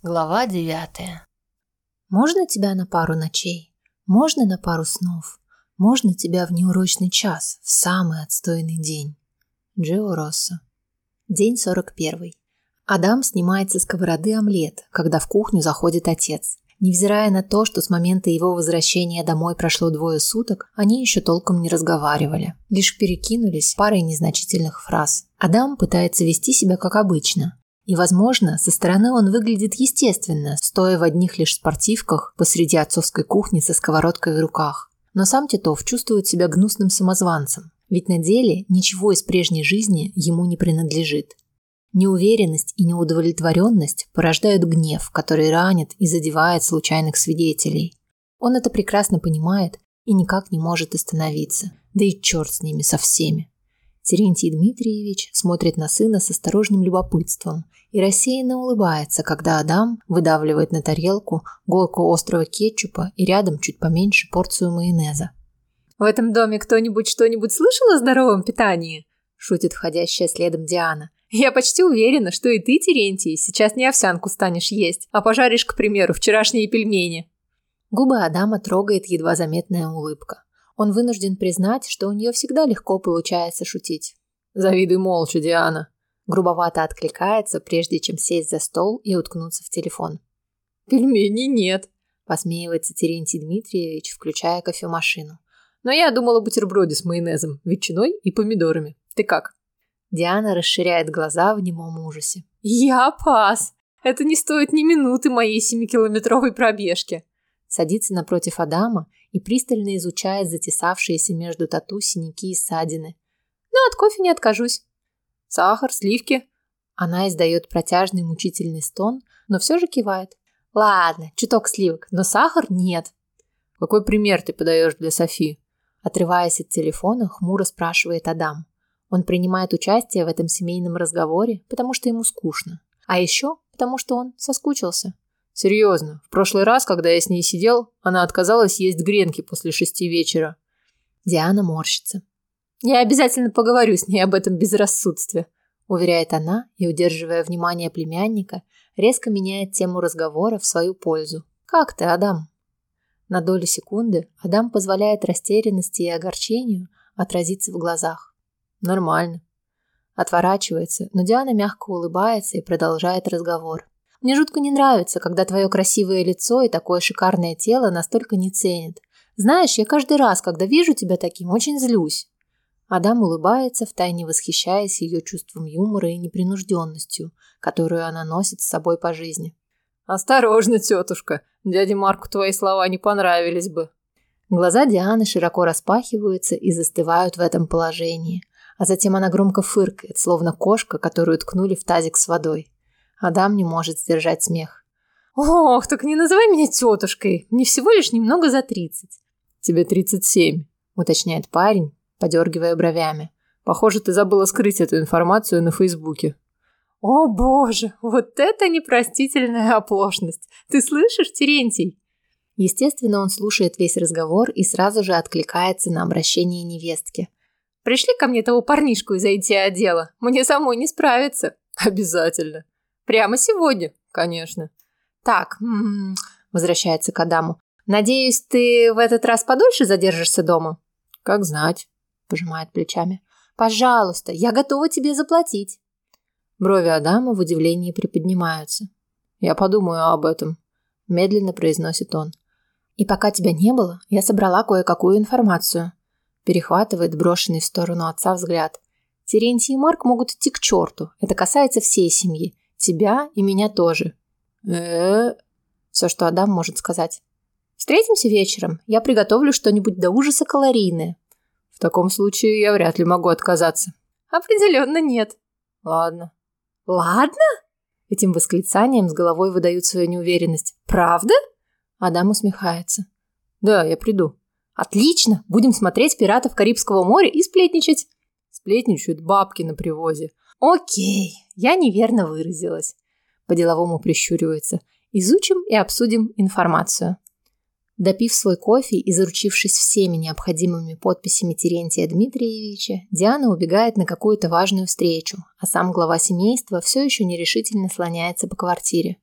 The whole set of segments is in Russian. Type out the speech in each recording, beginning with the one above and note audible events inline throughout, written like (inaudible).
Глава девятая. Можно тебя на пару ночей? Можно на пару снов? Можно тебя в неурочный час, в самый отстойный день? Джио Россо. День сорок первый. Адам снимает со сковороды омлет, когда в кухню заходит отец. Невзирая на то, что с момента его возвращения домой прошло двое суток, они еще толком не разговаривали. Лишь перекинулись парой незначительных фраз. Адам пытается вести себя как обычно, и, возможно, со стороны он выглядит естественно, стоя в одних лишь спортивках посреди отцовской кухни со сковородкой в руках. Но сам Титов чувствует себя гнусным самозванцем, ведь на деле ничего из прежней жизни ему не принадлежит. Неуверенность и неудовлетворенность порождают гнев, который ранит и задевает случайных свидетелей. Он это прекрасно понимает и никак не может остановиться. Да и черт с ними со всеми. Терентий Дмитриевич смотрит на сына с осторожным любопытством и рассеянно улыбается, когда Адам выдавливает на тарелку горку острого кетчупа и рядом чуть поменьше порцию майонеза. «В этом доме кто-нибудь что-нибудь слышал о здоровом питании?» – шутит входящая следом Диана. «Я почти уверена, что и ты, Терентий, сейчас не овсянку станешь есть, а пожаришь, к примеру, вчерашние пельмени». Губы Адама трогает едва заметная улыбка. Он вынужден признать, что у нее всегда легко получается шутить. «Завидуй молча, Диана», грубовато откликается, прежде чем сесть за стол и уткнуться в телефон. «Пельменей нет», – посмеивается Терентий Дмитриевич, включая кофемашину. «Но я думала бутерброде с майонезом, ветчиной и помидорами. Ты как?» Диана расширяет глаза в немом ужасе. «Я пас! Это не стоит ни минуты моей семикилометровой пробежки!» Садится напротив Адама и пристально изучает затесавшиеся между тату синяки и ссадины. «Но от кофе не откажусь. Сахар, сливки?» Она издает протяжный мучительный стон, но все же кивает. «Ладно, чуток сливок, но сахар нет». «Какой пример ты подаешь для Софи?» Отрываясь от телефона, хмуро спрашивает Адам. Он принимает участие в этом семейном разговоре, потому что ему скучно. А еще потому что он соскучился. Серьезно, в прошлый раз, когда я с ней сидел, она отказалась есть гренки после шести вечера. Диана морщится. Я обязательно поговорю с ней об этом безрассудстве, уверяет она и, удерживая внимание племянника, резко меняет тему разговора в свою пользу. Как ты, Адам? На долю секунды Адам позволяет растерянности и огорчению отразиться в глазах. Нормально. Отворачивается, но Диана мягко улыбается и продолжает разговор. Мне жутко не нравится, когда твое красивое лицо и такое шикарное тело настолько не ценят. Знаешь, я каждый раз, когда вижу тебя таким, очень злюсь. Адам улыбается, втайне восхищаясь ее чувством юмора и непринужденностью, которую она носит с собой по жизни. «Осторожно, тетушка, дяде Марку твои слова не понравились бы». Глаза Дианы широко распахиваются и застывают в этом положении, а затем она громко фыркает, словно кошка, которую ткнули в тазик с водой. Адам не может сдержать смех. «Ох, так не называй меня тетушкой. Мне всего лишь немного за тридцать». «Тебе тридцать семь», — уточняет парень, подергивая бровями. «Похоже, ты забыла скрыть эту информацию на Фейсбуке». «О боже, вот это непростительная оплошность! Ты слышишь, Терентий?» Естественно, он слушает весь разговор и сразу же откликается на обращение невестки. «Пришли ко мне того парнишку из IT-отдела. Мне самой не справиться». «Обязательно», Прямо сегодня, конечно. Так, м-м, возвращается к Адаму. Надеюсь, ты в этот раз подольше задержишься дома? Как знать, пожимает плечами. Пожалуйста, я готова тебе заплатить. Брови Адама в удивлении приподнимаются. Я подумаю об этом, медленно произносит он. И пока тебя не было, я собрала кое-какую информацию. Перехватывает брошенный в сторону отца взгляд. Терентий и Марк могут идти к черту. Это касается всей семьи. Тебя и меня тоже. э Все, что Адам может сказать. Встретимся вечером. Я приготовлю что-нибудь до ужаса калорийное. В таком случае я вряд ли могу отказаться. Определенно нет. Ладно. Ладно? Этим восклицанием с головой выдают свою неуверенность. Правда? Адам усмехается. Да, я приду. Отлично. Будем смотреть «Пиратов Карибского моря» и сплетничать. Сплетничают бабки на привозе. Окей, я неверно выразилась. По-деловому прищуривается. Изучим и обсудим информацию. Допив свой кофе и заручившись всеми необходимыми подписями Терентия Дмитриевича, Диана убегает на какую-то важную встречу, а сам глава семейства все еще нерешительно слоняется по квартире.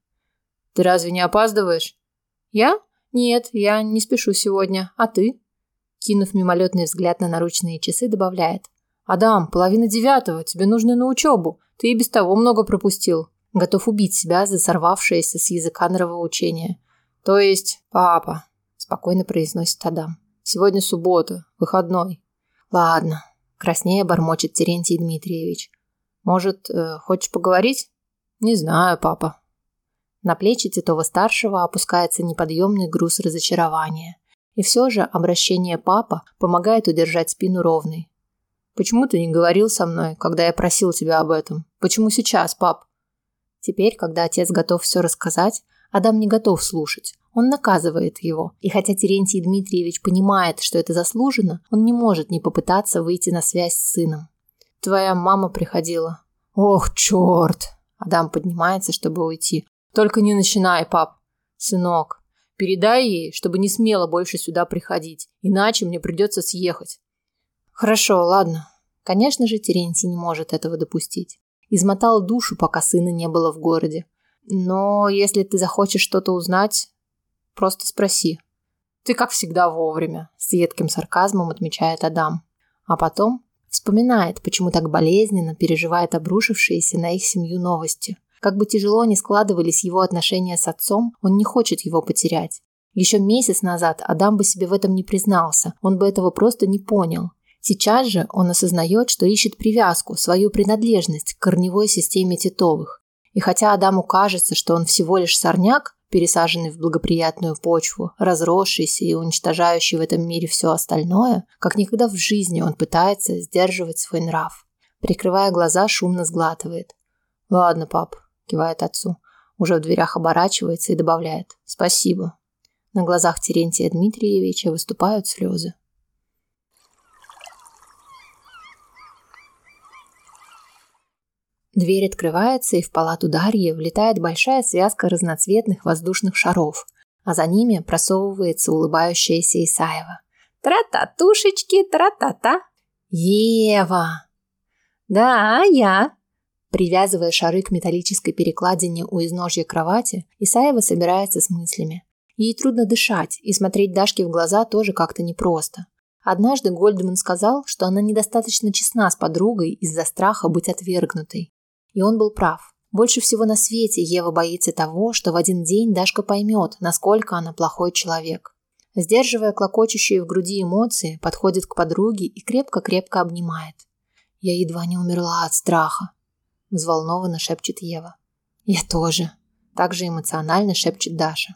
Ты разве не опаздываешь? Я? Нет, я не спешу сегодня. А ты? Кинув мимолетный взгляд на наручные часы, добавляет. «Адам, половина девятого, тебе нужно на учебу. Ты и без того много пропустил». Готов убить себя за сорвавшееся с языка нравоучение. «То есть, папа», – спокойно произносит Адам. «Сегодня суббота, выходной». «Ладно», – краснее бормочет Терентий Дмитриевич. «Может, э, хочешь поговорить?» «Не знаю, папа». На плечи Титова-старшего опускается неподъемный груз разочарования. И все же обращение папа помогает удержать спину ровной. Почему ты не говорил со мной, когда я просил тебя об этом? Почему сейчас, пап? Теперь, когда отец готов все рассказать, Адам не готов слушать. Он наказывает его. И хотя Терентий Дмитриевич понимает, что это заслужено, он не может не попытаться выйти на связь с сыном. Твоя мама приходила. Ох, черт! Адам поднимается, чтобы уйти. Только не начинай, пап. Сынок, Передай ей, чтобы не смела больше сюда приходить, иначе мне придется съехать. Хорошо, ладно. Конечно же, Терентий не может этого допустить. Измотал душу, пока сына не было в городе. Но если ты захочешь что-то узнать, просто спроси. Ты, как всегда, вовремя, с едким сарказмом отмечает Адам. А потом вспоминает, почему так болезненно переживает обрушившиеся на их семью новости. Как бы тяжело ни складывались его отношения с отцом, он не хочет его потерять. Еще месяц назад Адам бы себе в этом не признался, он бы этого просто не понял. Сейчас же он осознает, что ищет привязку, свою принадлежность к корневой системе Титовых. И хотя Адаму кажется, что он всего лишь сорняк, пересаженный в благоприятную почву, разросшийся и уничтожающий в этом мире все остальное, как никогда в жизни он пытается сдерживать свой нрав. Прикрывая глаза, шумно сглатывает. «Ладно, пап, кивает отцу. Уже в дверях оборачивается и добавляет «Спасибо». На глазах Терентия Дмитриевича выступают слезы. Дверь открывается, и в палату Дарьи влетает большая связка разноцветных воздушных шаров, а за ними просовывается улыбающаяся Исаева. «Тра-та-тушечки, тра-та-та!» «Ева!» «Да, я!» Привязывая шары к металлической перекладине у изножья кровати, Исаева собирается с мыслями. Ей трудно дышать, и смотреть Дашке в глаза тоже как-то непросто. Однажды Гольдман сказал, что она недостаточно честна с подругой из-за страха быть отвергнутой. И он был прав. Больше всего на свете Ева боится того, что в один день Дашка поймет, насколько она плохой человек. Сдерживая клокочущие в груди эмоции, подходит к подруге и крепко-крепко обнимает. Я едва не умерла от страха взволнованно шепчет Ева. Я тоже. Также эмоционально шепчет Даша.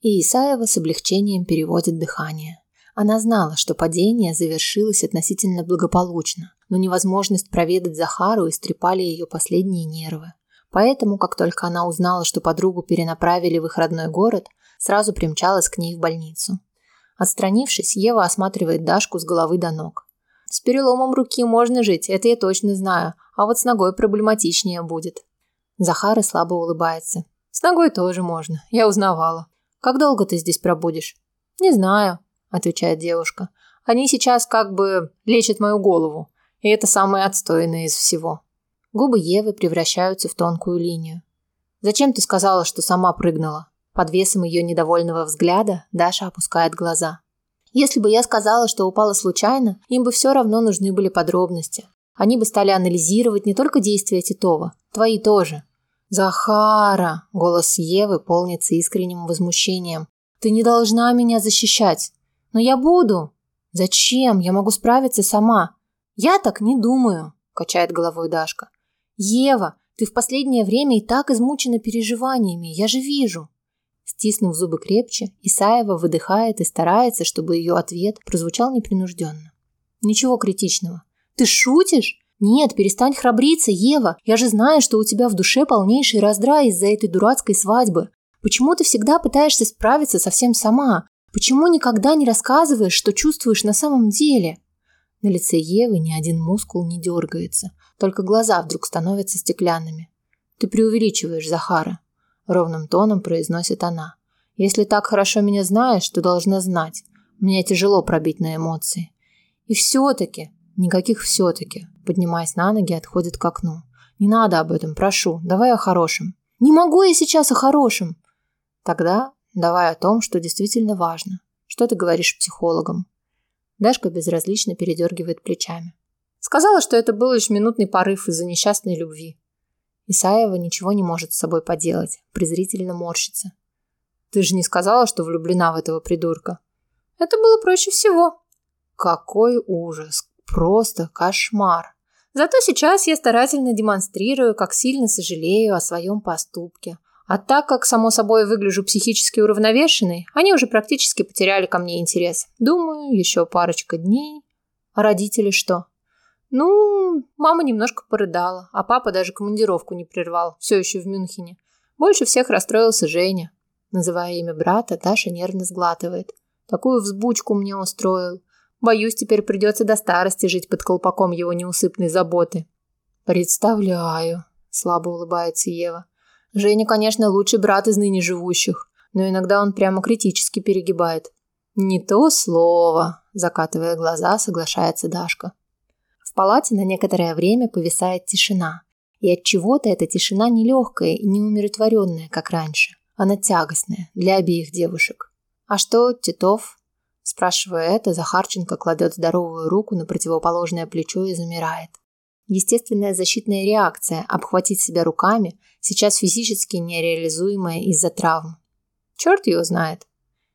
И Исаева с облегчением переводит дыхание. Она знала, что падение завершилось относительно благополучно, но невозможность проведать Захару истрепали ее последние нервы. Поэтому, как только она узнала, что подругу перенаправили в их родной город, сразу примчалась к ней в больницу. Отстранившись, Ева осматривает Дашку с головы до ног. С переломом руки можно жить, это я точно знаю, а вот с ногой проблематичнее будет. Захара слабо улыбается. С ногой тоже можно, я узнавала. Как долго ты здесь пробудешь? Не знаю, отвечает девушка. Они сейчас как бы лечат мою голову, и это самое отстойное из всего. Губы Евы превращаются в тонкую линию. Зачем ты сказала, что сама прыгнула? Под весом ее недовольного взгляда Даша опускает глаза. Если бы я сказала, что упала случайно, им бы все равно нужны были подробности. Они бы стали анализировать не только действия Титова, твои тоже. «Захара!» – голос Евы полнится искренним возмущением. «Ты не должна меня защищать!» «Но я буду!» «Зачем? Я могу справиться сама!» «Я так не думаю!» – качает головой Дашка. «Ева, ты в последнее время и так измучена переживаниями, я же вижу!» Стиснув зубы крепче, Исаева выдыхает и старается, чтобы ее ответ прозвучал непринужденно. «Ничего критичного. Ты шутишь? Нет, перестань храбриться, Ева. Я же знаю, что у тебя в душе полнейший раздрай из-за этой дурацкой свадьбы. Почему ты всегда пытаешься справиться совсем сама? Почему никогда не рассказываешь, что чувствуешь на самом деле? На лице Евы ни один мускул не дергается, только глаза вдруг становятся стеклянными. Ты преувеличиваешь, Захара, ровным тоном произносит она. Если так хорошо меня знаешь, то должна знать. Мне тяжело пробить на эмоции. И все-таки, Никаких все-таки. Поднимаясь на ноги, отходит к окну. Не надо об этом, прошу. Давай о хорошем. Не могу я сейчас о хорошем. Тогда давай о том, что действительно важно. Что ты говоришь психологам? Дашка безразлично передергивает плечами. Сказала, что это был лишь минутный порыв из-за несчастной любви. Исаева ничего не может с собой поделать, презрительно морщится. Ты же не сказала, что влюблена в этого придурка? Это было проще всего. Какой ужас, просто кошмар. Зато сейчас я старательно демонстрирую, как сильно сожалею о своем поступке. А так как, само собой, выгляжу психически уравновешенной, они уже практически потеряли ко мне интерес. Думаю, еще парочка дней. А родители что? Ну, мама немножко порыдала, а папа даже командировку не прервал, все еще в Мюнхене. Больше всех расстроился Женя. Называя имя брата, Даша нервно сглатывает. Такую взбучку мне устроил. Боюсь, теперь придется до старости жить под колпаком его неусыпной заботы. Представляю, слабо улыбается Ева. Женя, конечно, лучший брат из ныне живущих, но иногда он прямо критически перегибает. Не то слово, закатывая глаза, соглашается Дашка. В палате на некоторое время повисает тишина. И от чего-то эта тишина не легкая и не умиротворенная, как раньше. Она тягостная для обеих девушек. А что, Титов? Спрашивая это, Захарченко кладет здоровую руку на противоположное плечо и замирает. Естественная защитная реакция – обхватить себя руками, сейчас физически нереализуемая из-за травм. Черт его знает.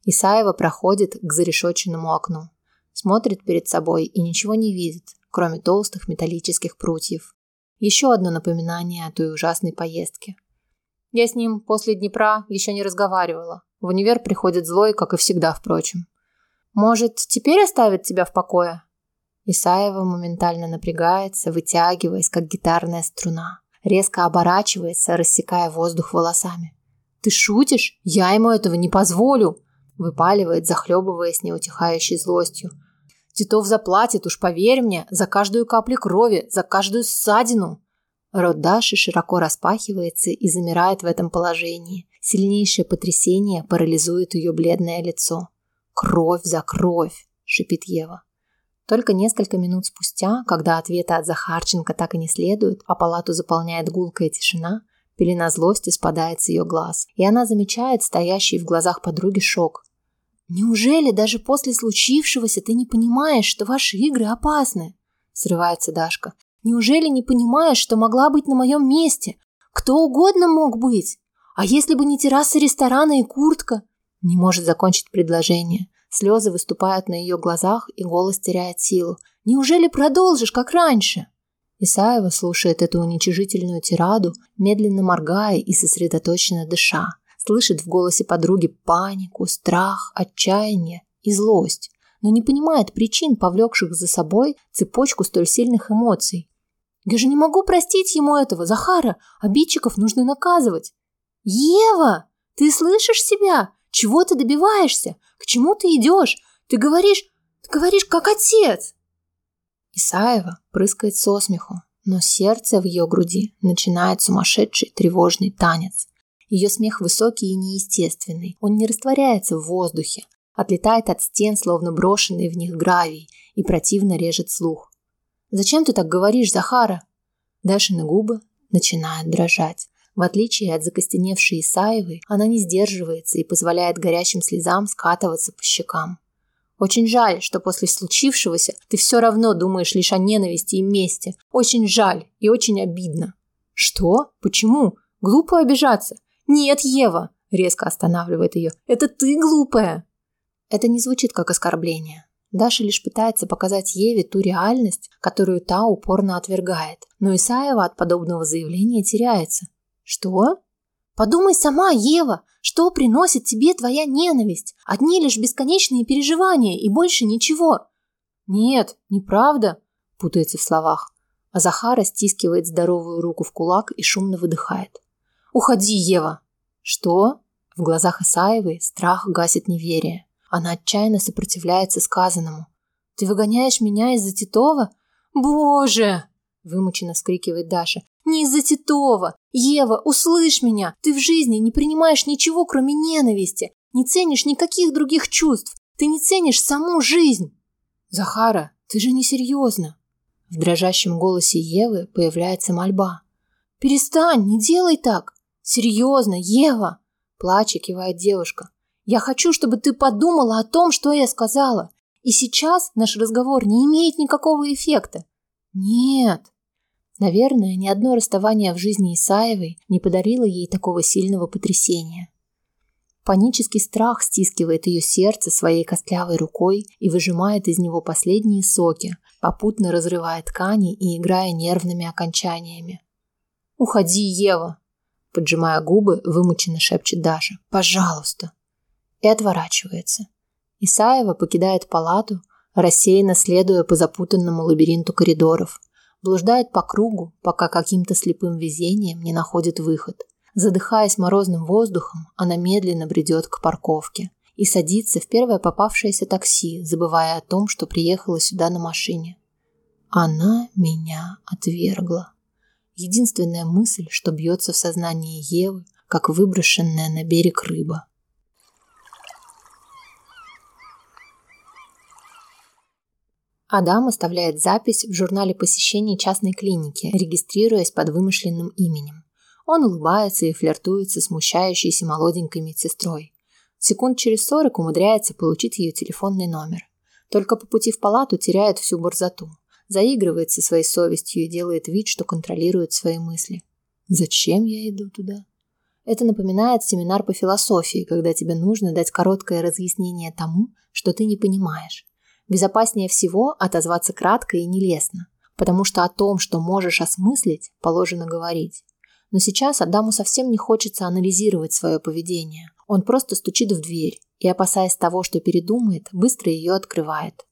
Исаева проходит к зарешоченному окну. Смотрит перед собой и ничего не видит, кроме толстых металлических прутьев. Еще одно напоминание о той ужасной поездке. Я с ним после Днепра еще не разговаривала. В универ приходит злой, как и всегда, впрочем. Может, теперь оставит тебя в покое? Исаева моментально напрягается, вытягиваясь, как гитарная струна. Резко оборачивается, рассекая воздух волосами. «Ты шутишь? Я ему этого не позволю!» Выпаливает, захлебываясь неутихающей злостью. Титов заплатит, уж поверь мне, за каждую каплю крови, за каждую ссадину. Рот Даши широко распахивается и замирает в этом положении. Сильнейшее потрясение парализует ее бледное лицо. «Кровь за кровь!» – шипит Ева. Только несколько минут спустя, когда ответа от Захарченко так и не следует, а палату заполняет гулкая тишина, пелена злости спадает с ее глаз, и она замечает стоящий в глазах подруги шок. «Неужели даже после случившегося ты не понимаешь, что ваши игры опасны?» Срывается Дашка. «Неужели не понимаешь, что могла быть на моем месте? Кто угодно мог быть. А если бы не терраса ресторана и куртка?» Не может закончить предложение. Слезы выступают на ее глазах, и голос теряет силу. «Неужели продолжишь, как раньше?» Исаева слушает эту уничижительную тираду, медленно моргая и сосредоточенно дыша слышит в голосе подруги панику, страх, отчаяние и злость, но не понимает причин, повлекших за собой цепочку столь сильных эмоций. Я же не могу простить ему этого, Захара. Обидчиков нужно наказывать. Ева, ты слышишь себя? Чего ты добиваешься? К чему ты идешь? Ты говоришь, ты говоришь как отец. Исаева прыскает со смеху, но сердце в ее груди начинает сумасшедший тревожный танец. Ее смех высокий и неестественный. Он не растворяется в воздухе, отлетает от стен, словно брошенный в них гравий, и противно режет слух. «Зачем ты так говоришь, Захара?» Дашины губы начинают дрожать. В отличие от закостеневшей Исаевой, она не сдерживается и позволяет горящим слезам скатываться по щекам. Очень жаль, что после случившегося ты все равно думаешь лишь о ненависти и мести. Очень жаль и очень обидно. Что? Почему? Глупо обижаться. «Нет, Ева!» – резко останавливает ее. «Это ты глупая!» Это не звучит как оскорбление. Даша лишь пытается показать Еве ту реальность, которую та упорно отвергает. Но Исаева от подобного заявления теряется. «Что?» «Подумай сама, Ева, что приносит тебе твоя ненависть? Одни лишь бесконечные переживания и больше ничего». «Нет, неправда», – путается в словах. А Захара стискивает здоровую руку в кулак и шумно выдыхает. «Уходи, Ева!» «Что?» В глазах Исаевой страх гасит неверие. Она отчаянно сопротивляется сказанному. «Ты выгоняешь меня из-за Титова?» «Боже!» Вымученно скрикивает Даша. «Не из-за Титова! Ева, услышь меня! Ты в жизни не принимаешь ничего, кроме ненависти! Не ценишь никаких других чувств! Ты не ценишь саму жизнь!» «Захара, ты же не серьезно!» В дрожащем голосе Евы появляется мольба. «Перестань, не делай так! Серьезно, Ева? Плача, кивает девушка. Я хочу, чтобы ты подумала о том, что я сказала. И сейчас наш разговор не имеет никакого эффекта. Нет. Наверное, ни одно расставание в жизни Исаевой не подарило ей такого сильного потрясения. Панический страх стискивает ее сердце своей костлявой рукой и выжимает из него последние соки, попутно разрывая ткани и играя нервными окончаниями. «Уходи, Ева!» Поджимая губы, вымученно шепчет Даша. «Пожалуйста!» И отворачивается. Исаева покидает палату, рассеянно следуя по запутанному лабиринту коридоров. Блуждает по кругу, пока каким-то слепым везением не находит выход – Задыхаясь морозным воздухом, она медленно бредет к парковке и садится в первое попавшееся такси, забывая о том, что приехала сюда на машине. Она меня отвергла. Единственная мысль, что бьется в сознании Евы, как выброшенная на берег рыба. Адам оставляет запись в журнале посещений частной клиники, регистрируясь под вымышленным именем. Он улыбается и флиртует со смущающейся молоденькой медсестрой. Секунд через сорок умудряется получить ее телефонный номер. Только по пути в палату теряет всю борзоту. Заигрывает со своей совестью и делает вид, что контролирует свои мысли. Зачем я иду туда? Это напоминает семинар по философии, когда тебе нужно дать короткое разъяснение тому, что ты не понимаешь. Безопаснее всего отозваться кратко и нелестно, потому что о том, что можешь осмыслить, положено говорить. Но сейчас Адаму совсем не хочется анализировать свое поведение. Он просто стучит в дверь и, опасаясь того, что передумает, быстро ее открывает.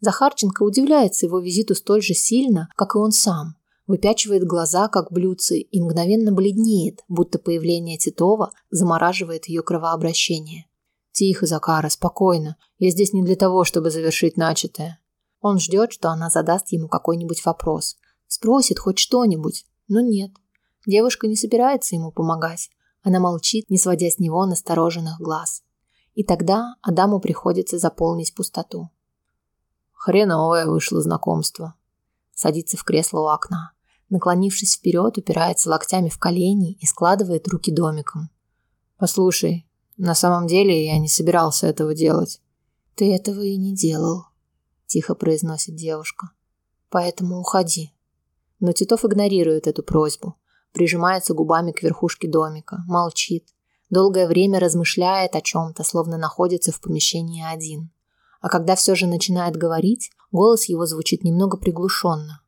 Захарченко удивляется его визиту столь же сильно, как и он сам. Выпячивает глаза, как блюдцы, и мгновенно бледнеет, будто появление Титова замораживает ее кровообращение. «Тихо, Закара, спокойно. Я здесь не для того, чтобы завершить начатое». Он ждет, что она задаст ему какой-нибудь вопрос. Спросит хоть что-нибудь, но нет. Девушка не собирается ему помогать. Она молчит, не сводя с него настороженных глаз. И тогда Адаму приходится заполнить пустоту. Хреновое вышло знакомство. Садится в кресло у окна. Наклонившись вперед, упирается локтями в колени и складывает руки домиком. «Послушай, на самом деле я не собирался этого делать». «Ты этого и не делал», – тихо произносит девушка. «Поэтому уходи». Но Титов игнорирует эту просьбу прижимается губами к верхушке домика, молчит, долгое время размышляет о чем-то, словно находится в помещении один. А когда все же начинает говорить, голос его звучит немного приглушенно.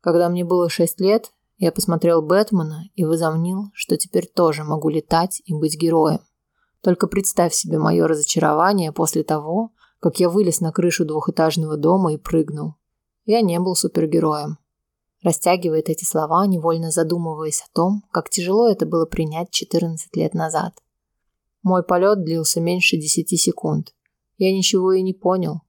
Когда мне было шесть лет, я посмотрел Бэтмена и возомнил, что теперь тоже могу летать и быть героем. Только представь себе мое разочарование после того, как я вылез на крышу двухэтажного дома и прыгнул. Я не был супергероем. Растягивает эти слова, невольно задумываясь о том, как тяжело это было принять 14 лет назад. Мой полет длился меньше 10 секунд. Я ничего и не понял,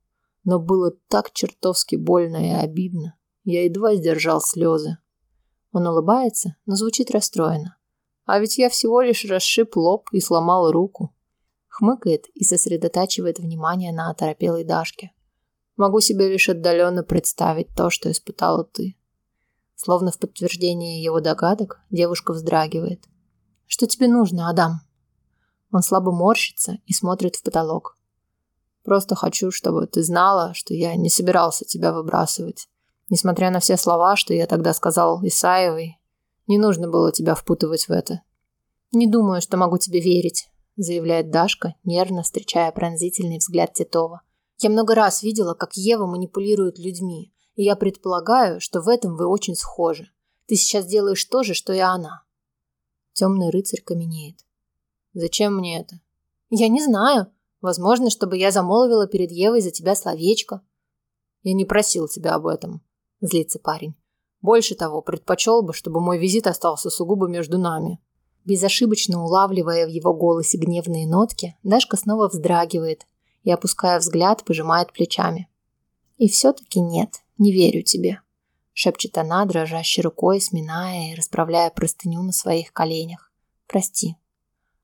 но было так чертовски больно и обидно. Я едва сдержал слезы. Он улыбается, но звучит расстроенно. А ведь я всего лишь расшиб лоб и сломал руку. Хмыкает и сосредотачивает внимание на оторопелой Дашке. Могу себе лишь отдаленно представить то, что испытала ты. Словно в подтверждение его догадок, девушка вздрагивает. «Что тебе нужно, Адам?» Он слабо морщится и смотрит в потолок. «Просто хочу, чтобы ты знала, что я не собирался тебя выбрасывать. Несмотря на все слова, что я тогда сказал Исаевой, не нужно было тебя впутывать в это». «Не думаю, что могу тебе верить», заявляет Дашка, нервно встречая пронзительный взгляд Титова. «Я много раз видела, как Ева манипулирует людьми, и я предполагаю, что в этом вы очень схожи. Ты сейчас делаешь то же, что и она. Темный рыцарь каменеет. Зачем мне это? Я не знаю. Возможно, чтобы я замолвила перед Евой за тебя словечко. Я не просил тебя об этом, злится парень. Больше того, предпочел бы, чтобы мой визит остался сугубо между нами. Безошибочно улавливая в его голосе гневные нотки, Дашка снова вздрагивает и, опуская взгляд, пожимает плечами. И все-таки нет. Не верю тебе, шепчет она, дрожащей рукой, сминая и расправляя простыню на своих коленях. Прости.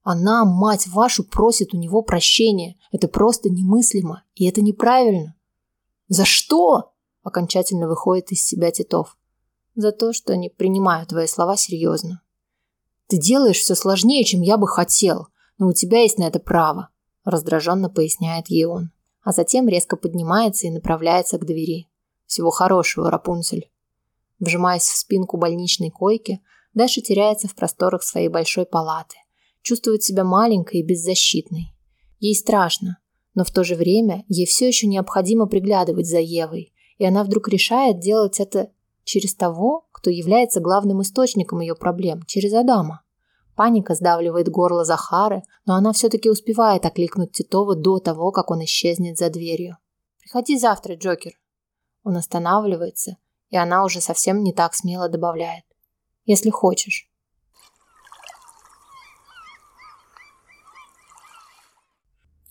Она, мать вашу, просит у него прощения. Это просто немыслимо, и это неправильно. За что? Окончательно выходит из себя Титов. За то, что не принимаю твои слова серьезно. Ты делаешь все сложнее, чем я бы хотел. Но у тебя есть на это право, раздраженно поясняет ей он. А затем резко поднимается и направляется к двери. Всего хорошего, Рапунцель. Вжимаясь в спинку больничной койки, Даша теряется в просторах своей большой палаты. Чувствует себя маленькой и беззащитной. Ей страшно, но в то же время ей все еще необходимо приглядывать за Евой, и она вдруг решает делать это через того, кто является главным источником ее проблем, через Адама. Паника сдавливает горло Захары, но она все-таки успевает окликнуть Титова до того, как он исчезнет за дверью. «Приходи завтра, Джокер». Он останавливается, и она уже совсем не так смело добавляет. «Если хочешь».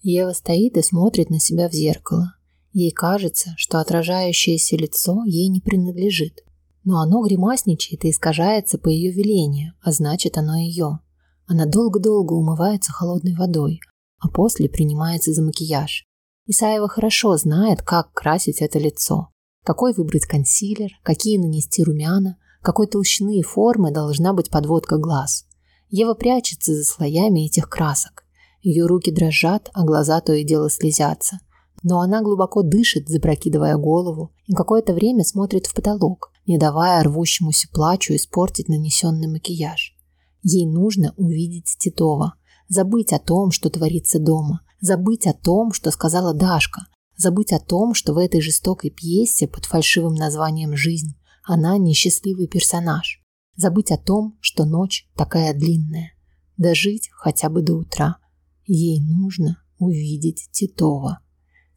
Ева стоит и смотрит на себя в зеркало. Ей кажется, что отражающееся лицо ей не принадлежит. Но оно гримасничает и искажается по ее велению, а значит оно ее. Она долго-долго умывается холодной водой, а после принимается за макияж. Исаева хорошо знает, как красить это лицо. Какой выбрать консилер, какие нанести румяна, какой толщины и формы должна быть подводка глаз. Ева прячется за слоями этих красок. Ее руки дрожат, а глаза то и дело слезятся. Но она глубоко дышит, запрокидывая голову, и какое-то время смотрит в потолок, не давая рвущемуся плачу испортить нанесенный макияж. Ей нужно увидеть Титова, забыть о том, что творится дома, забыть о том, что сказала Дашка, забыть о том, что в этой жестокой пьесе под фальшивым названием «Жизнь» она несчастливый персонаж, забыть о том, что ночь такая длинная, дожить хотя бы до утра. Ей нужно увидеть Титова.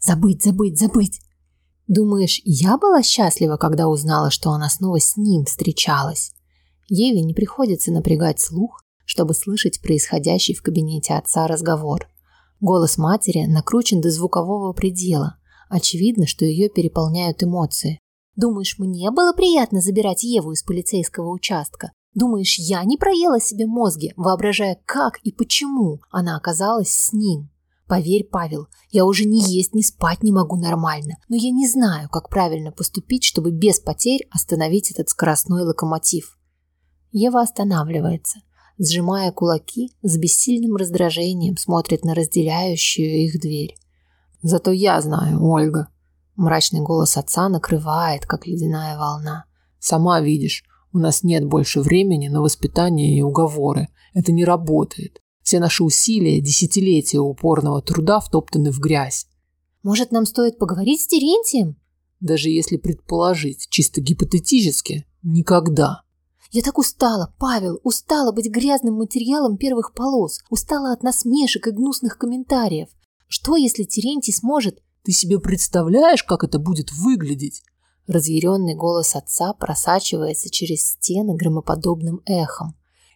Забыть, забыть, забыть. Думаешь, я была счастлива, когда узнала, что она снова с ним встречалась? Еве не приходится напрягать слух, чтобы слышать происходящий в кабинете отца разговор. Голос матери накручен до звукового предела. Очевидно, что ее переполняют эмоции. Думаешь, мне было приятно забирать Еву из полицейского участка? Думаешь, я не проела себе мозги, воображая, как и почему она оказалась с ним? Поверь, Павел, я уже ни есть, ни спать не могу нормально, но я не знаю, как правильно поступить, чтобы без потерь остановить этот скоростной локомотив. Ева останавливается, сжимая кулаки, с бессильным раздражением смотрит на разделяющую их дверь. Зато я знаю, Ольга. Мрачный голос отца накрывает, как ледяная волна. Сама видишь, у нас нет больше времени на воспитание и уговоры. Это не работает. Все наши усилия, десятилетия упорного труда втоптаны в грязь. Может, нам стоит поговорить с Терентием? Даже если предположить, чисто гипотетически, никогда. Я так устала, Павел, устала быть грязным материалом первых полос, устала от насмешек и гнусных комментариев. Что, если Терентий сможет... Ты себе представляешь, как это будет выглядеть? Разъяренный голос отца просачивается через стены громоподобным эхом.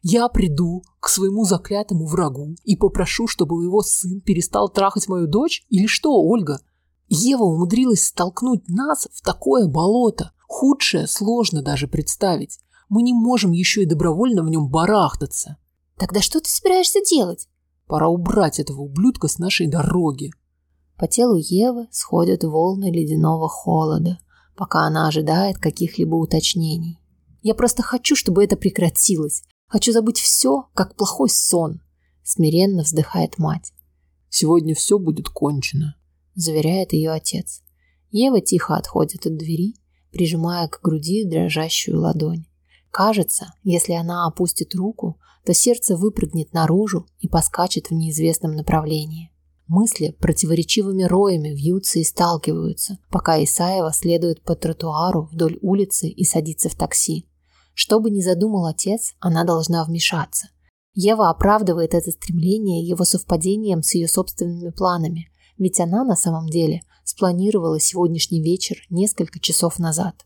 Я приду к своему заклятому врагу и попрошу, чтобы его сын перестал трахать мою дочь? Или что, Ольга? Ева умудрилась столкнуть нас в такое болото. Худшее сложно даже представить. Мы не можем еще и добровольно в нем барахтаться. Тогда что ты собираешься делать? Пора убрать этого ублюдка с нашей дороги. По телу Евы сходят волны ледяного холода, пока она ожидает каких-либо уточнений. Я просто хочу, чтобы это прекратилось. Хочу забыть все, как плохой сон, смиренно вздыхает мать. Сегодня все будет кончено, заверяет ее отец. Ева тихо отходит от двери, прижимая к груди дрожащую ладонь. Кажется, если она опустит руку, то сердце выпрыгнет наружу и поскачет в неизвестном направлении. Мысли противоречивыми роями вьются и сталкиваются, пока Исаева следует по тротуару вдоль улицы и садится в такси. Что бы ни задумал отец, она должна вмешаться. Ева оправдывает это стремление его совпадением с ее собственными планами, ведь она на самом деле спланировала сегодняшний вечер несколько часов назад.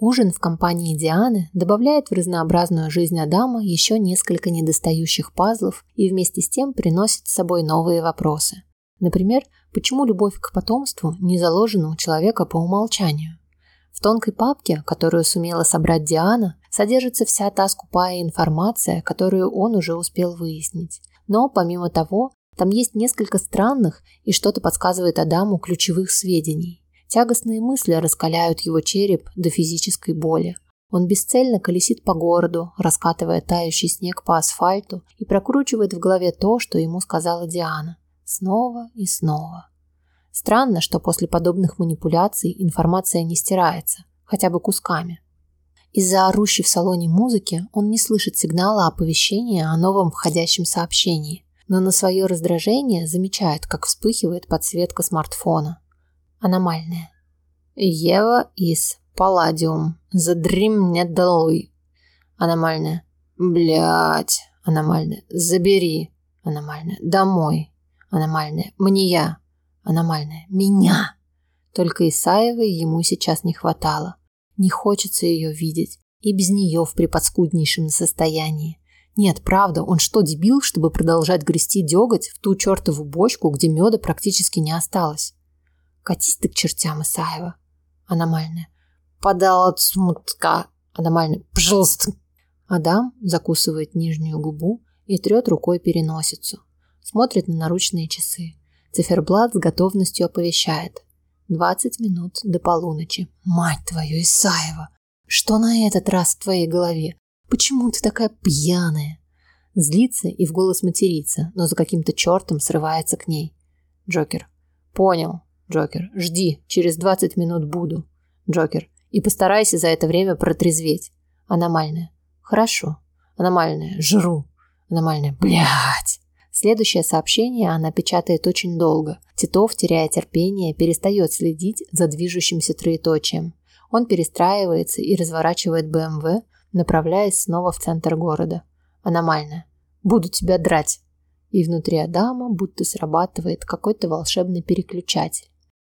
Ужин в компании Дианы добавляет в разнообразную жизнь Адама еще несколько недостающих пазлов и вместе с тем приносит с собой новые вопросы. Например, почему любовь к потомству не заложена у человека по умолчанию? В тонкой папке, которую сумела собрать Диана, содержится вся та скупая информация, которую он уже успел выяснить. Но, помимо того, там есть несколько странных и что-то подсказывает Адаму ключевых сведений. Тягостные мысли раскаляют его череп до физической боли. Он бесцельно колесит по городу, раскатывая тающий снег по асфальту и прокручивает в голове то, что ему сказала Диана. Снова и снова. Странно, что после подобных манипуляций информация не стирается, хотя бы кусками. Из-за орущей в салоне музыки он не слышит сигнала оповещения о новом входящем сообщении, но на свое раздражение замечает, как вспыхивает подсветка смартфона. Аномальная. Ева из Палладиум. Задри мне долой. Аномальная. Блять. Аномальная. Забери. Аномальная. Домой. Аномальная. Мне я. Аномальная. Меня. Только Исаевой ему сейчас не хватало. Не хочется ее видеть. И без нее в приподскуднейшем состоянии. Нет, правда, он что, дебил, чтобы продолжать грести деготь в ту чертову бочку, где меда практически не осталось? Катись ты к чертям, Исаева. Аномальная. Подал от смутка. Аномальная. Пожалуйста. Адам закусывает нижнюю губу и трет рукой переносицу. Смотрит на наручные часы. Циферблат с готовностью оповещает. Двадцать минут до полуночи. Мать твою, Исаева! Что на этот раз в твоей голове? Почему ты такая пьяная? Злится и в голос матерится, но за каким-то чертом срывается к ней. Джокер. Понял. Джокер. Жди, через двадцать минут буду. Джокер. И постарайся за это время протрезветь. Аномальная. Хорошо. Аномальная. Жру. Аномальная. Блять. Следующее сообщение она печатает очень долго. Титов, теряя терпение, перестает следить за движущимся троеточием. Он перестраивается и разворачивает БМВ, направляясь снова в центр города. Аномально. «Буду тебя драть!» И внутри Адама будто срабатывает какой-то волшебный переключатель.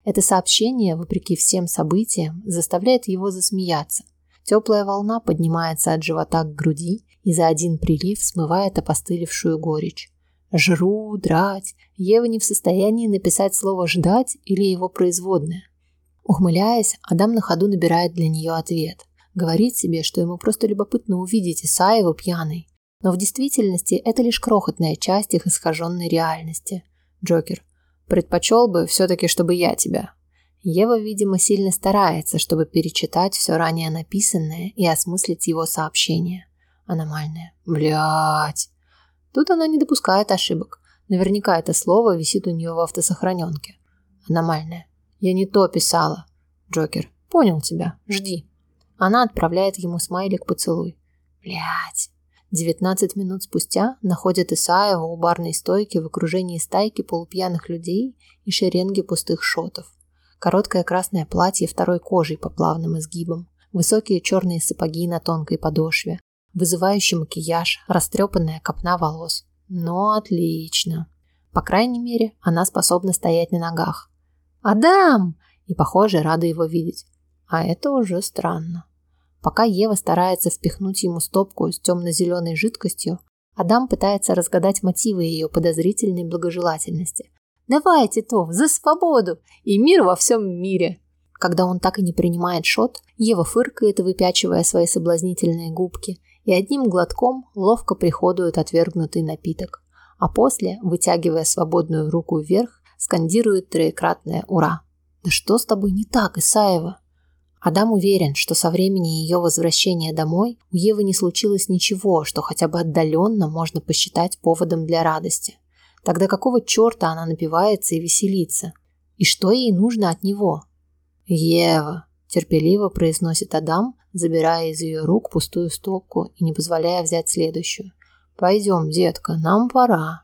Это сообщение, вопреки всем событиям, заставляет его засмеяться. Теплая волна поднимается от живота к груди и за один прилив смывает опостылевшую горечь. Жру, драть. Ева не в состоянии написать слово «ждать» или его производное. Ухмыляясь, Адам на ходу набирает для нее ответ. Говорит себе, что ему просто любопытно увидеть Исаева пьяной. Но в действительности это лишь крохотная часть их искаженной реальности. Джокер. Предпочел бы все-таки, чтобы я тебя. Ева, видимо, сильно старается, чтобы перечитать все ранее написанное и осмыслить его сообщение. Аномальное. Блять. Тут она не допускает ошибок. Наверняка это слово висит у нее в автосохраненке. Аномальное. Я не то писала. Джокер. Понял тебя. Жди. Она отправляет ему смайлик поцелуй. Блять. 19 минут спустя находят Исаева у барной стойки в окружении стайки полупьяных людей и шеренги пустых шотов. Короткое красное платье второй кожей по плавным изгибам, высокие черные сапоги на тонкой подошве, вызывающий макияж, растрепанная копна волос. Но отлично. По крайней мере, она способна стоять на ногах. «Адам!» И, похоже, рада его видеть. А это уже странно. Пока Ева старается впихнуть ему стопку с темно-зеленой жидкостью, Адам пытается разгадать мотивы ее подозрительной благожелательности. «Давай, Титов, за свободу! И мир во всем мире!» Когда он так и не принимает шот, Ева фыркает, выпячивая свои соблазнительные губки, и одним глотком ловко приходует отвергнутый напиток, а после, вытягивая свободную руку вверх, скандирует троекратное «Ура!». «Да что с тобой не так, Исаева?» Адам уверен, что со времени ее возвращения домой у Евы не случилось ничего, что хотя бы отдаленно можно посчитать поводом для радости. Тогда какого черта она напивается и веселится? И что ей нужно от него? «Ева», – терпеливо произносит Адам, забирая из ее рук пустую стопку и не позволяя взять следующую. «Пойдем, детка, нам пора».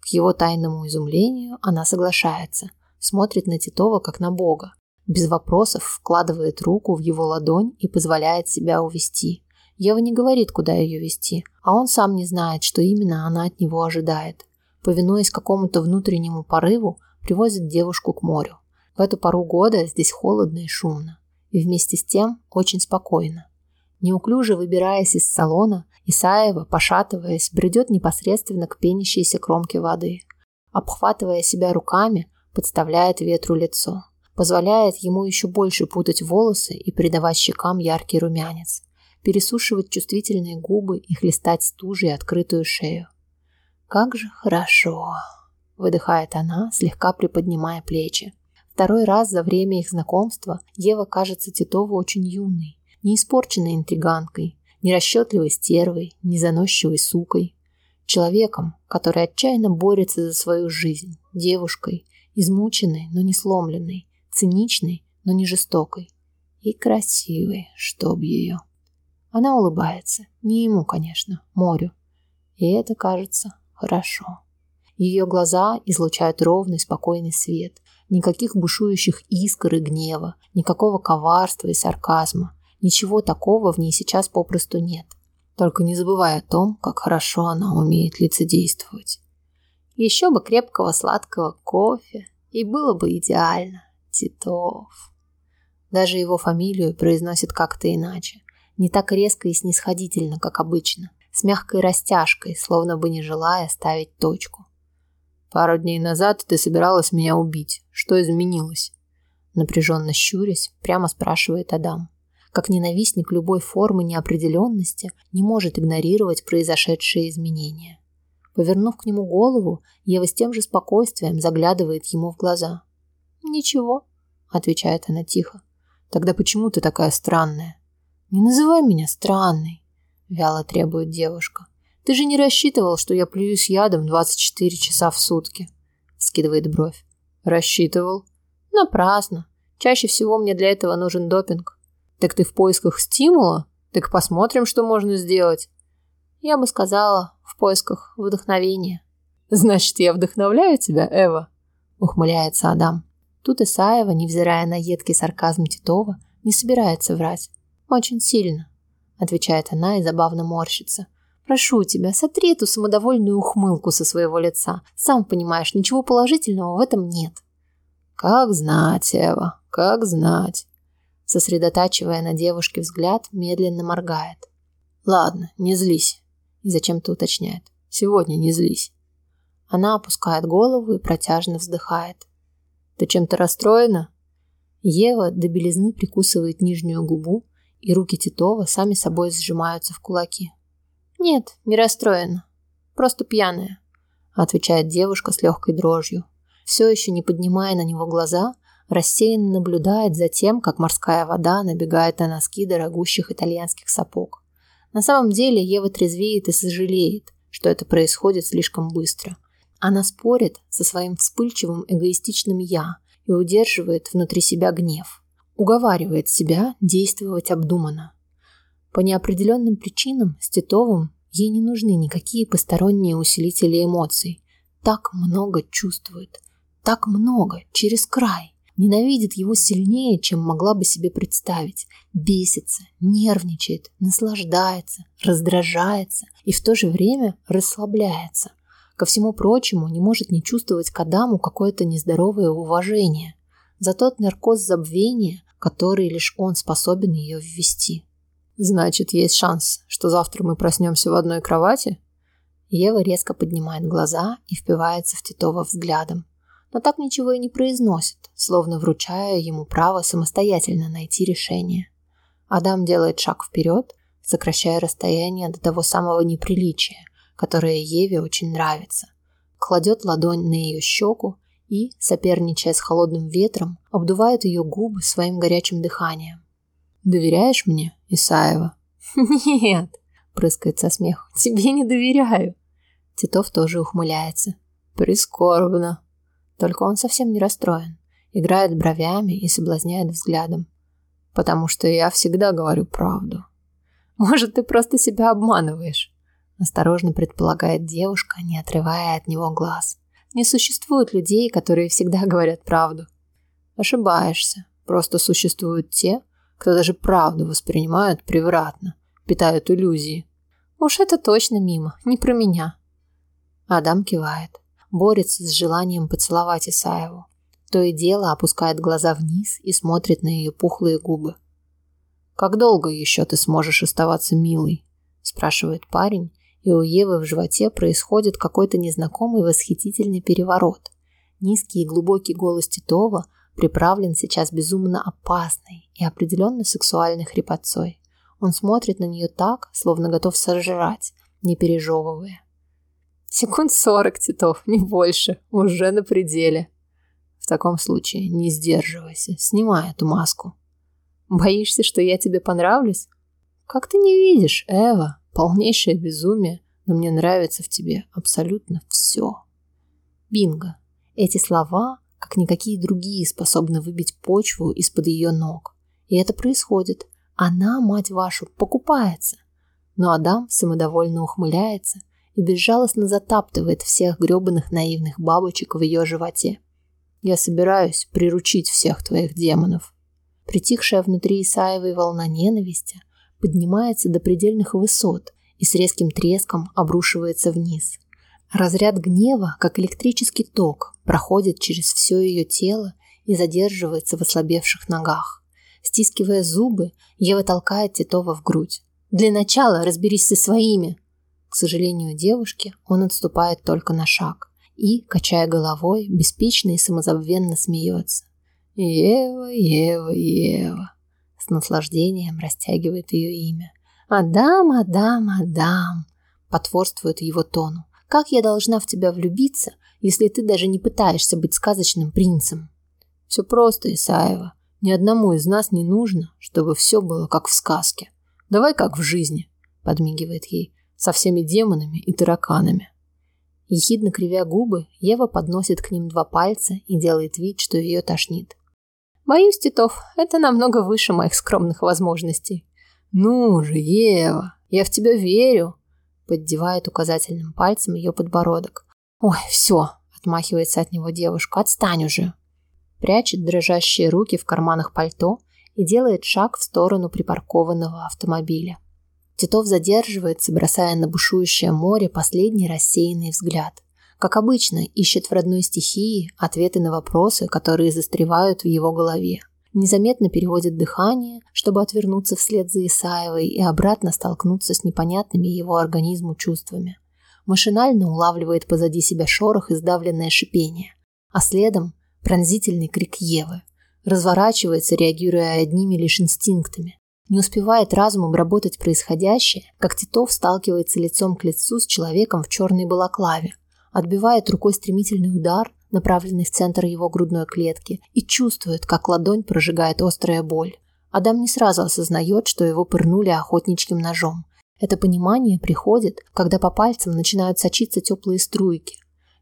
К его тайному изумлению она соглашается, смотрит на Титова как на бога, без вопросов вкладывает руку в его ладонь и позволяет себя увести. Ева не говорит, куда ее вести, а он сам не знает, что именно она от него ожидает. Повинуясь какому-то внутреннему порыву, привозит девушку к морю. В эту пару года здесь холодно и шумно и вместе с тем очень спокойно. Неуклюже выбираясь из салона, Исаева, пошатываясь, бредет непосредственно к пенящейся кромке воды. Обхватывая себя руками, подставляет ветру лицо. Позволяет ему еще больше путать волосы и придавать щекам яркий румянец. Пересушивать чувствительные губы и хлестать стужей открытую шею. «Как же хорошо!» – выдыхает она, слегка приподнимая плечи. Второй раз за время их знакомства Ева кажется Титову очень юной. не испорченной интриганкой, не расчетливой стервой, не заносчивой сукой. Человеком, который отчаянно борется за свою жизнь, девушкой, измученной, но не сломленной, циничной, но не жестокой. И красивой, чтоб ее. Она улыбается. Не ему, конечно, морю. И это кажется хорошо. Ее глаза излучают ровный, спокойный свет. Никаких бушующих искр и гнева, никакого коварства и сарказма. Ничего такого в ней сейчас попросту нет. Только не забывай о том, как хорошо она умеет лицедействовать. Еще бы крепкого сладкого кофе, и было бы идеально. Титов. Даже его фамилию произносит как-то иначе. Не так резко и снисходительно, как обычно. С мягкой растяжкой, словно бы не желая ставить точку. Пару дней назад ты собиралась меня убить. Что изменилось? Напряженно щурясь, прямо спрашивает Адам. Как ненавистник любой формы неопределенности не может игнорировать произошедшие изменения. Повернув к нему голову, Ева с тем же спокойствием заглядывает ему в глаза. «Ничего», — отвечает она тихо. «Тогда почему ты такая странная?» «Не называй меня странной», — вяло требует девушка. Ты же не рассчитывал, что я плююсь ядом 24 часа в сутки. Скидывает бровь. Рассчитывал. Напрасно. Чаще всего мне для этого нужен допинг. Так ты в поисках стимула? Так посмотрим, что можно сделать. Я бы сказала, в поисках вдохновения. Значит, я вдохновляю тебя, Эва? Ухмыляется Адам. Тут Исаева, невзирая на едкий сарказм Титова, не собирается врать. Очень сильно, отвечает она и забавно морщится. Прошу тебя, сотри эту самодовольную ухмылку со своего лица. Сам понимаешь, ничего положительного в этом нет. Как знать, Эва, как знать. Сосредотачивая на девушке взгляд, медленно моргает. Ладно, не злись. И зачем-то уточняет. Сегодня не злись. Она опускает голову и протяжно вздыхает. Ты чем-то расстроена? Ева до белизны прикусывает нижнюю губу, и руки Титова сами собой сжимаются в кулаки. «Нет, не расстроена. Просто пьяная», – отвечает девушка с легкой дрожью. Все еще не поднимая на него глаза, рассеянно наблюдает за тем, как морская вода набегает на носки дорогущих итальянских сапог. На самом деле Ева трезвеет и сожалеет, что это происходит слишком быстро. Она спорит со своим вспыльчивым эгоистичным «я» и удерживает внутри себя гнев. Уговаривает себя действовать обдуманно. По неопределенным причинам с Титовым ей не нужны никакие посторонние усилители эмоций. Так много чувствует. Так много, через край. Ненавидит его сильнее, чем могла бы себе представить. Бесится, нервничает, наслаждается, раздражается и в то же время расслабляется. Ко всему прочему, не может не чувствовать к Адаму какое-то нездоровое уважение за тот наркоз забвения, который лишь он способен ее ввести. Значит, есть шанс, что завтра мы проснемся в одной кровати? Ева резко поднимает глаза и впивается в Титова взглядом, но так ничего и не произносит, словно вручая ему право самостоятельно найти решение. Адам делает шаг вперед, сокращая расстояние до того самого неприличия, которое Еве очень нравится. Кладет ладонь на ее щеку и, соперничая с холодным ветром, обдувает ее губы своим горячим дыханием. Доверяешь мне, Исаева? (laughs) Нет, прыскает со смехом. Тебе не доверяю. Титов тоже ухмыляется. Прискорбно. Только он совсем не расстроен. Играет бровями и соблазняет взглядом. Потому что я всегда говорю правду. Может, ты просто себя обманываешь? Осторожно предполагает девушка, не отрывая от него глаз. Не существует людей, которые всегда говорят правду. Ошибаешься. Просто существуют те, кто даже правду воспринимают превратно, питают иллюзии. Уж это точно мимо, не про меня. Адам кивает, борется с желанием поцеловать Исаеву. То и дело опускает глаза вниз и смотрит на ее пухлые губы. «Как долго еще ты сможешь оставаться милой?» – спрашивает парень, и у Евы в животе происходит какой-то незнакомый восхитительный переворот. Низкий и глубокий голос Титова – приправлен сейчас безумно опасной и определенно сексуальной хрипотцой. Он смотрит на нее так, словно готов сожрать, не пережевывая. Секунд сорок, Титов, не больше. Уже на пределе. В таком случае не сдерживайся, снимай эту маску. Боишься, что я тебе понравлюсь? Как ты не видишь, Эва? Полнейшее безумие, но мне нравится в тебе абсолютно все. Бинго. Эти слова, как никакие другие, способны выбить почву из-под ее ног. И это происходит. Она, мать вашу, покупается. Но Адам самодовольно ухмыляется и безжалостно затаптывает всех гребаных наивных бабочек в ее животе. Я собираюсь приручить всех твоих демонов. Притихшая внутри Исаевой волна ненависти поднимается до предельных высот и с резким треском обрушивается вниз. Разряд гнева, как электрический ток, проходит через все ее тело и задерживается в ослабевших ногах. Стискивая зубы, Ева толкает Титова в грудь. «Для начала разберись со своими!» К сожалению девушки, он отступает только на шаг и, качая головой, беспечно и самозабвенно смеется. «Ева, Ева, Ева!» С наслаждением растягивает ее имя. «Адам, Адам, Адам!» Потворствует его тону. «Как я должна в тебя влюбиться, если ты даже не пытаешься быть сказочным принцем?» «Все просто, Исаева. Ни одному из нас не нужно, чтобы все было как в сказке. Давай как в жизни», подмигивает ей со всеми демонами и тараканами. Ехидно кривя губы, Ева подносит к ним два пальца и делает вид, что ее тошнит. «Боюсь, Титов, это намного выше моих скромных возможностей». «Ну же, Ева, я в тебя верю», поддевает указательным пальцем ее подбородок. «Ой, все», отмахивается от него девушка, «отстань уже». Прячет дрожащие руки в карманах пальто и делает шаг в сторону припаркованного автомобиля. Титов задерживается, бросая на бушующее море последний рассеянный взгляд. Как обычно, ищет в родной стихии ответы на вопросы, которые застревают в его голове. Незаметно переводит дыхание, чтобы отвернуться вслед за Исаевой и обратно столкнуться с непонятными его организму чувствами. Машинально улавливает позади себя шорох и сдавленное шипение. А следом пронзительный крик Евы. Разворачивается, реагируя одними лишь инстинктами. Не успевает разум обработать происходящее, как Титов сталкивается лицом к лицу с человеком в черной балаклаве, отбивает рукой стремительный удар, направленный в центр его грудной клетки, и чувствует, как ладонь прожигает острая боль. Адам не сразу осознает, что его пырнули охотничьим ножом. Это понимание приходит, когда по пальцам начинают сочиться теплые струйки.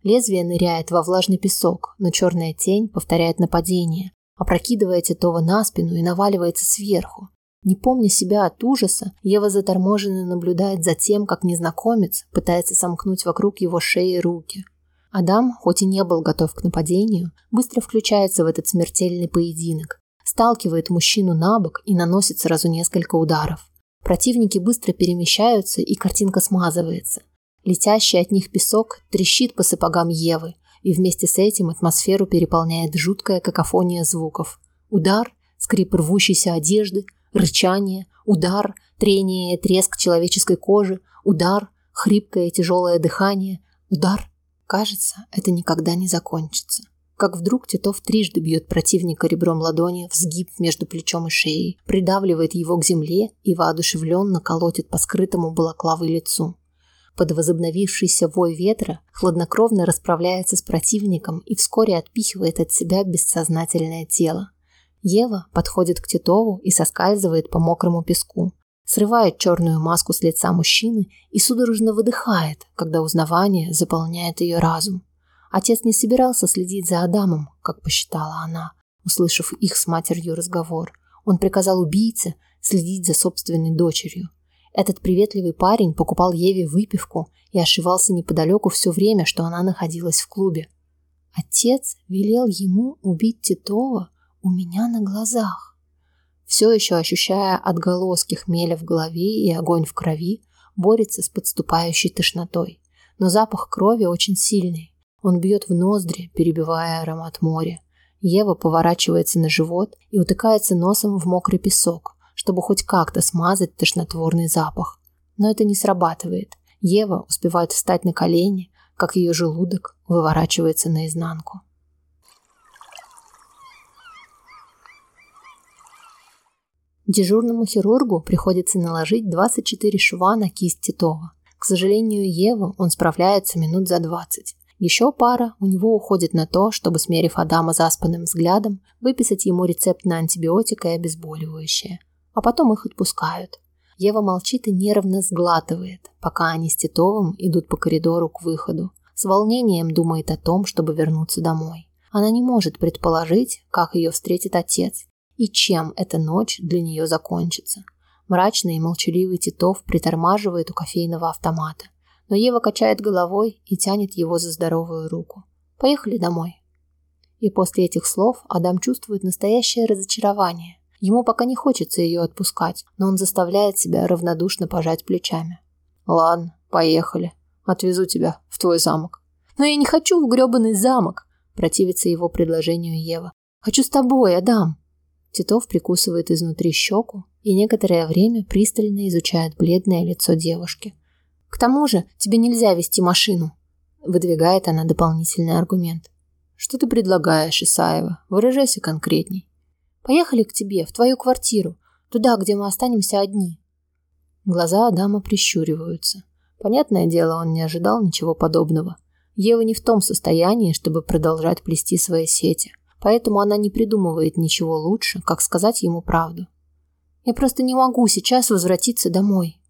Лезвие ныряет во влажный песок, но черная тень повторяет нападение, опрокидывая Титова на спину и наваливается сверху. Не помня себя от ужаса, Ева заторможенно наблюдает за тем, как незнакомец пытается сомкнуть вокруг его шеи руки. Адам, хоть и не был готов к нападению, быстро включается в этот смертельный поединок, сталкивает мужчину на бок и наносит сразу несколько ударов. Противники быстро перемещаются, и картинка смазывается. Летящий от них песок трещит по сапогам Евы, и вместе с этим атмосферу переполняет жуткая какофония звуков. Удар, скрип рвущейся одежды, Рычание, удар, трение и треск человеческой кожи, удар, хрипкое тяжелое дыхание, удар. Кажется, это никогда не закончится. Как вдруг Титов трижды бьет противника ребром ладони в сгиб между плечом и шеей, придавливает его к земле и воодушевленно колотит по скрытому балаклавой лицу. Под возобновившийся вой ветра хладнокровно расправляется с противником и вскоре отпихивает от себя бессознательное тело. Ева подходит к Титову и соскальзывает по мокрому песку, срывает черную маску с лица мужчины и судорожно выдыхает, когда узнавание заполняет ее разум. Отец не собирался следить за Адамом, как посчитала она, услышав их с матерью разговор. Он приказал убийце следить за собственной дочерью. Этот приветливый парень покупал Еве выпивку и ошивался неподалеку все время, что она находилась в клубе. Отец велел ему убить Титова у меня на глазах. Все еще ощущая отголоски хмеля в голове и огонь в крови, борется с подступающей тошнотой. Но запах крови очень сильный. Он бьет в ноздри, перебивая аромат моря. Ева поворачивается на живот и утыкается носом в мокрый песок, чтобы хоть как-то смазать тошнотворный запах. Но это не срабатывает. Ева успевает встать на колени, как ее желудок выворачивается наизнанку. Дежурному хирургу приходится наложить 24 шва на кисть Титова. К сожалению, Еву он справляется минут за 20. Еще пара у него уходит на то, чтобы, смерив Адама заспанным взглядом, выписать ему рецепт на антибиотик и обезболивающее. А потом их отпускают. Ева молчит и нервно сглатывает, пока они с Титовым идут по коридору к выходу. С волнением думает о том, чтобы вернуться домой. Она не может предположить, как ее встретит отец и чем эта ночь для нее закончится. Мрачный и молчаливый Титов притормаживает у кофейного автомата но Ева качает головой и тянет его за здоровую руку. «Поехали домой». И после этих слов Адам чувствует настоящее разочарование. Ему пока не хочется ее отпускать, но он заставляет себя равнодушно пожать плечами. «Ладно, поехали. Отвезу тебя в твой замок». «Но я не хочу в грёбаный замок!» Противится его предложению Ева. «Хочу с тобой, Адам!» Титов прикусывает изнутри щеку и некоторое время пристально изучает бледное лицо девушки – к тому же тебе нельзя вести машину. Выдвигает она дополнительный аргумент. Что ты предлагаешь, Исаева? Выражайся конкретней. Поехали к тебе, в твою квартиру, туда, где мы останемся одни. Глаза Адама прищуриваются. Понятное дело, он не ожидал ничего подобного. Ева не в том состоянии, чтобы продолжать плести свои сети, поэтому она не придумывает ничего лучше, как сказать ему правду. Я просто не могу сейчас возвратиться домой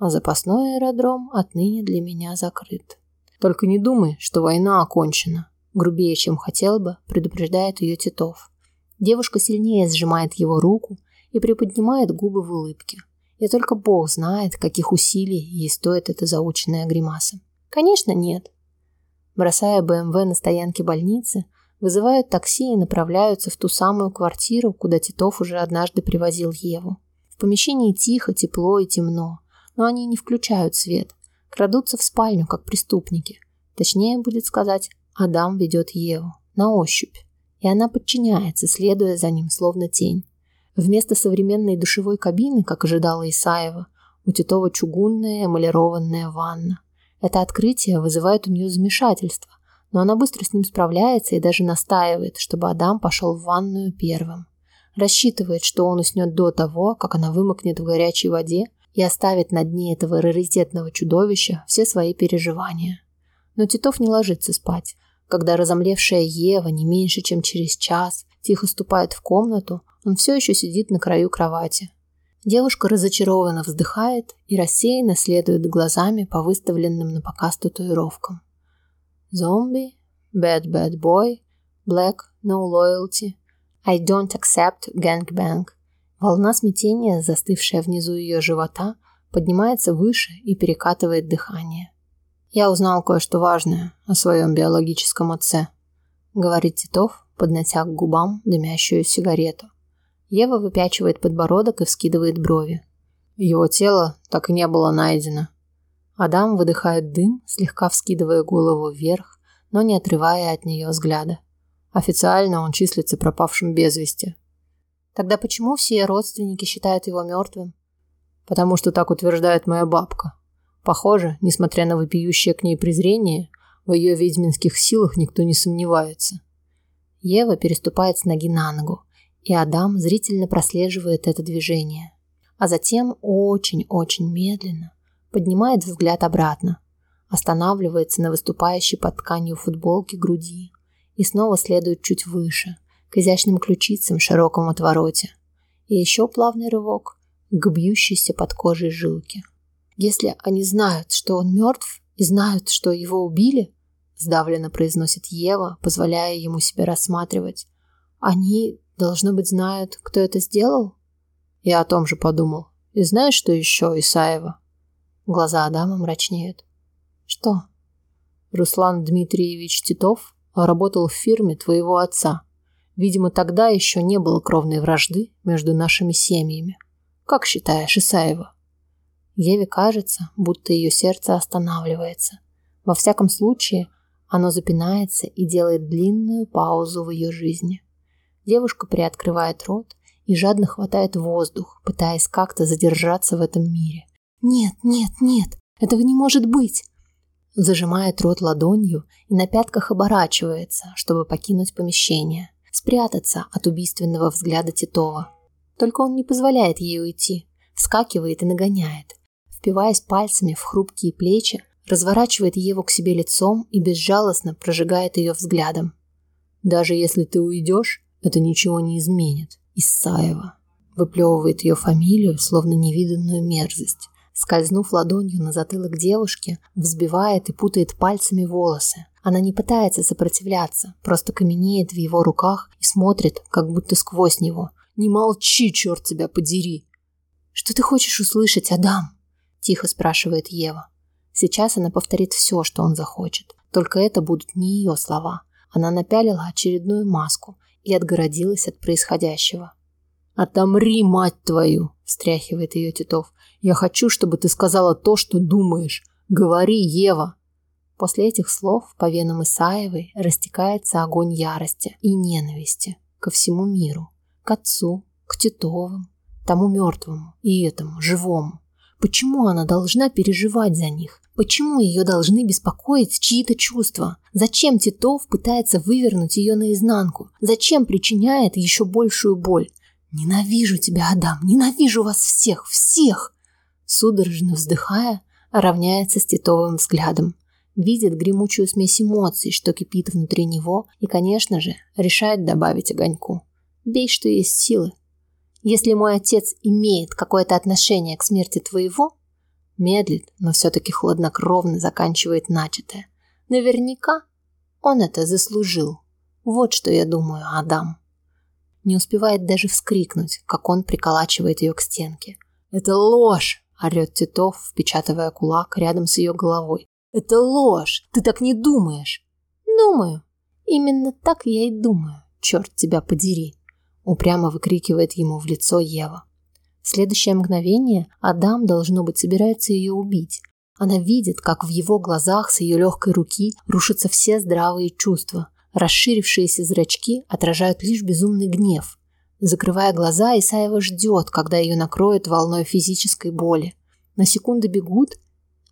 а запасной аэродром отныне для меня закрыт. Только не думай, что война окончена. Грубее, чем хотел бы, предупреждает ее Титов. Девушка сильнее сжимает его руку и приподнимает губы в улыбке. И только Бог знает, каких усилий ей стоит эта заученная гримаса. Конечно, нет. Бросая БМВ на стоянке больницы, вызывают такси и направляются в ту самую квартиру, куда Титов уже однажды привозил Еву. В помещении тихо, тепло и темно но они не включают свет, крадутся в спальню, как преступники. Точнее будет сказать, Адам ведет Еву на ощупь, и она подчиняется, следуя за ним, словно тень. Вместо современной душевой кабины, как ожидала Исаева, у Титова чугунная эмалированная ванна. Это открытие вызывает у нее замешательство, но она быстро с ним справляется и даже настаивает, чтобы Адам пошел в ванную первым. Рассчитывает, что он уснет до того, как она вымокнет в горячей воде, и оставит на дне этого раритетного чудовища все свои переживания. Но Титов не ложится спать. Когда разомлевшая Ева не меньше, чем через час, тихо ступает в комнату, он все еще сидит на краю кровати. Девушка разочарованно вздыхает и рассеянно следует глазами по выставленным на показ татуировкам. Зомби, bad bad boy, black, no loyalty, I don't accept gangbang – Волна смятения, застывшая внизу ее живота, поднимается выше и перекатывает дыхание. «Я узнал кое-что важное о своем биологическом отце», — говорит Титов, поднося к губам дымящую сигарету. Ева выпячивает подбородок и вскидывает брови. Его тело так и не было найдено. Адам выдыхает дым, слегка вскидывая голову вверх, но не отрывая от нее взгляда. Официально он числится пропавшим без вести, Тогда почему все родственники считают его мертвым? Потому что так утверждает моя бабка. Похоже, несмотря на вопиющее к ней презрение, в ее ведьминских силах никто не сомневается. Ева переступает с ноги на ногу, и Адам зрительно прослеживает это движение. А затем очень-очень медленно поднимает взгляд обратно, останавливается на выступающей под тканью футболки груди и снова следует чуть выше – к изящным ключицам в широком отвороте. И еще плавный рывок к бьющейся под кожей жилке. Если они знают, что он мертв, и знают, что его убили, сдавленно произносит Ева, позволяя ему себя рассматривать, они, должно быть, знают, кто это сделал? Я о том же подумал. И знаешь, что еще, Исаева? Глаза Адама мрачнеют. Что? Руслан Дмитриевич Титов работал в фирме твоего отца. Видимо, тогда еще не было кровной вражды между нашими семьями. Как считаешь, Исаева? Еве кажется, будто ее сердце останавливается. Во всяком случае, оно запинается и делает длинную паузу в ее жизни. Девушка приоткрывает рот и жадно хватает воздух, пытаясь как-то задержаться в этом мире. «Нет, нет, нет, этого не может быть!» Зажимает рот ладонью и на пятках оборачивается, чтобы покинуть помещение спрятаться от убийственного взгляда Титова. Только он не позволяет ей уйти, вскакивает и нагоняет, впиваясь пальцами в хрупкие плечи, разворачивает Еву к себе лицом и безжалостно прожигает ее взглядом. «Даже если ты уйдешь, это ничего не изменит. Исаева». Выплевывает ее фамилию, словно невиданную мерзость. Скользнув ладонью на затылок девушки, взбивает и путает пальцами волосы. Она не пытается сопротивляться, просто каменеет в его руках и смотрит, как будто сквозь него. «Не молчи, черт тебя подери!» «Что ты хочешь услышать, Адам?» – тихо спрашивает Ева. Сейчас она повторит все, что он захочет. Только это будут не ее слова. Она напялила очередную маску и отгородилась от происходящего. «Отомри, мать твою!» – встряхивает ее Титов. «Я хочу, чтобы ты сказала то, что думаешь. Говори, Ева!» После этих слов по венам Исаевой растекается огонь ярости и ненависти ко всему миру, к отцу, к Титовым, тому мертвому и этому живому. Почему она должна переживать за них? Почему ее должны беспокоить чьи-то чувства? Зачем Титов пытается вывернуть ее наизнанку? Зачем причиняет еще большую боль? Ненавижу тебя, Адам, ненавижу вас всех, всех! Судорожно вздыхая, равняется с Титовым взглядом. Видит гремучую смесь эмоций, что кипит внутри него, и, конечно же, решает добавить огоньку. Бей, что есть силы. Если мой отец имеет какое-то отношение к смерти твоего, медлит, но все-таки хладнокровно заканчивает начатое. Наверняка он это заслужил. Вот что я думаю, Адам. Не успевает даже вскрикнуть, как он приколачивает ее к стенке. «Это ложь!» – орет Титов, впечатывая кулак рядом с ее головой. «Это ложь! Ты так не думаешь!» «Думаю. Именно так я и думаю. Черт тебя подери!» Упрямо выкрикивает ему в лицо Ева. В следующее мгновение Адам, должно быть, собирается ее убить. Она видит, как в его глазах с ее легкой руки рушатся все здравые чувства. Расширившиеся зрачки отражают лишь безумный гнев. Закрывая глаза, Исаева ждет, когда ее накроет волной физической боли. На секунды бегут,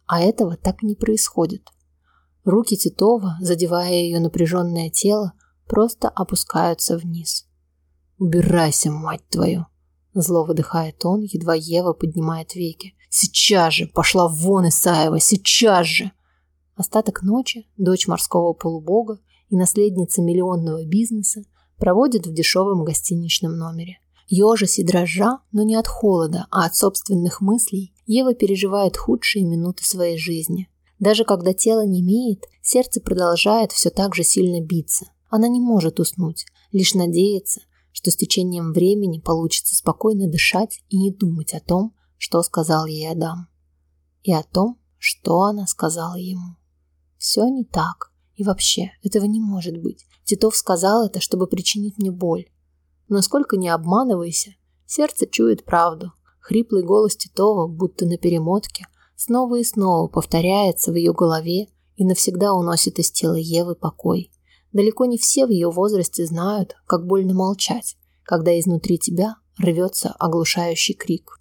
а этого так не происходит. Руки Титова, задевая ее напряженное тело, просто опускаются вниз. «Убирайся, мать твою!» Зло выдыхает он, едва Ева поднимает веки. «Сейчас же! Пошла вон, Исаева! Сейчас же!» Остаток ночи дочь морского полубога и наследница миллионного бизнеса проводит в дешевом гостиничном номере. Ежась и дрожа, но не от холода, а от собственных мыслей, Ева переживает худшие минуты своей жизни. Даже когда тело не имеет, сердце продолжает все так же сильно биться. Она не может уснуть, лишь надеется, что с течением времени получится спокойно дышать и не думать о том, что сказал ей Адам. И о том, что она сказала ему. Все не так. И вообще, этого не может быть. Титов сказал это, чтобы причинить мне боль. Но сколько не обманывайся, сердце чует правду. Хриплый голос Титова, будто на перемотке, снова и снова повторяется в ее голове и навсегда уносит из тела Евы покой. Далеко не все в ее возрасте знают, как больно молчать, когда изнутри тебя рвется оглушающий крик.